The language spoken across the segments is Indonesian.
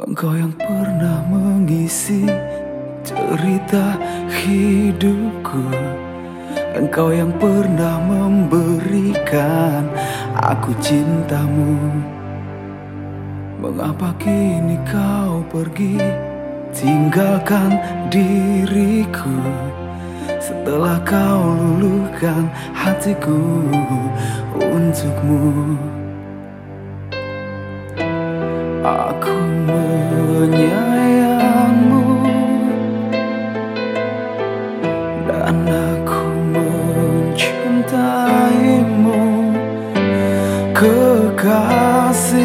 Engkau yang pernah mengisi cerita hidupku. Engkau yang pernah memberikan aku cintamu. Mengapa kini kau pergi? Tinggalkan diriku. Setelah kau luluhkan hatiku untukmu Kekasihku.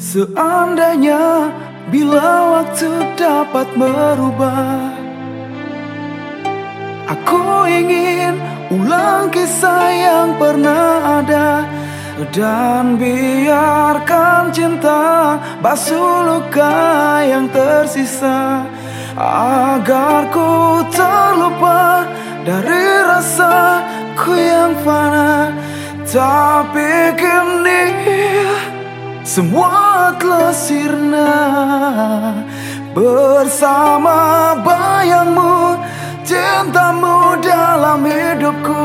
Seandainya bila waktu dapat merubah Aku ingin ulang kisah yang pernah ada. Dan biarkan cinta basuh luka yang tersisa Agar ku terlupa dari rasaku yang fana Tapi kini semua telah sirna Bersama bayangmu Cintamu dalam hidupku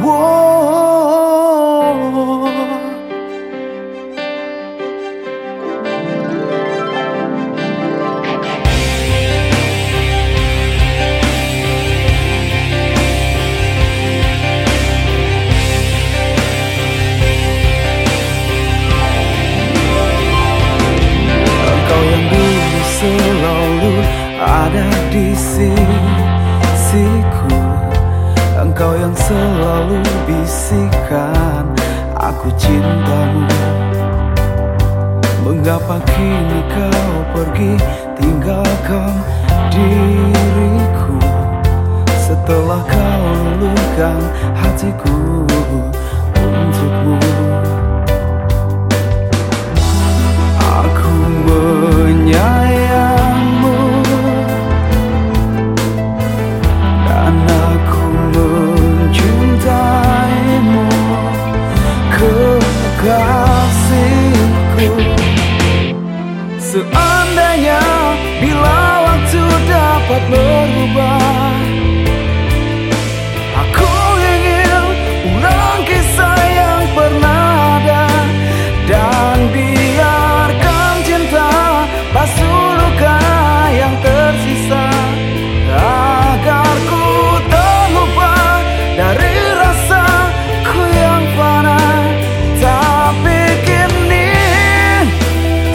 wow. ada di sisiku Engkau yang selalu bisikan. Aku cintamu. Mengapa kini kau pergi? Tinggalkan diriku. Setelah kau luluhkan hatiku Untukmu. Aku menyanyi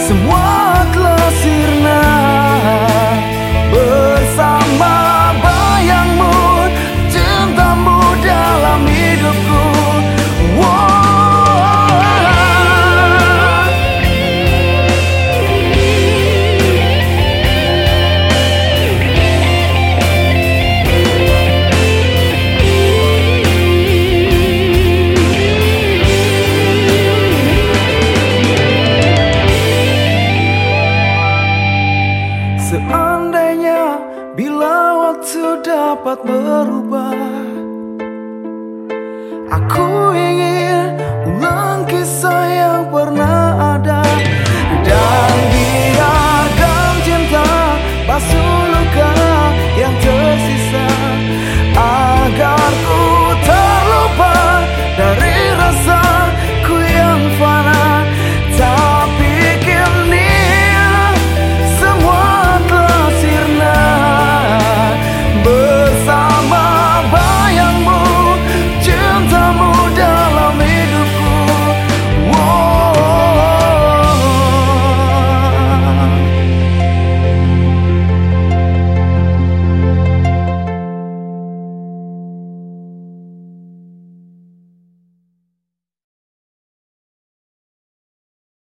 怎么 dapat berubah Aku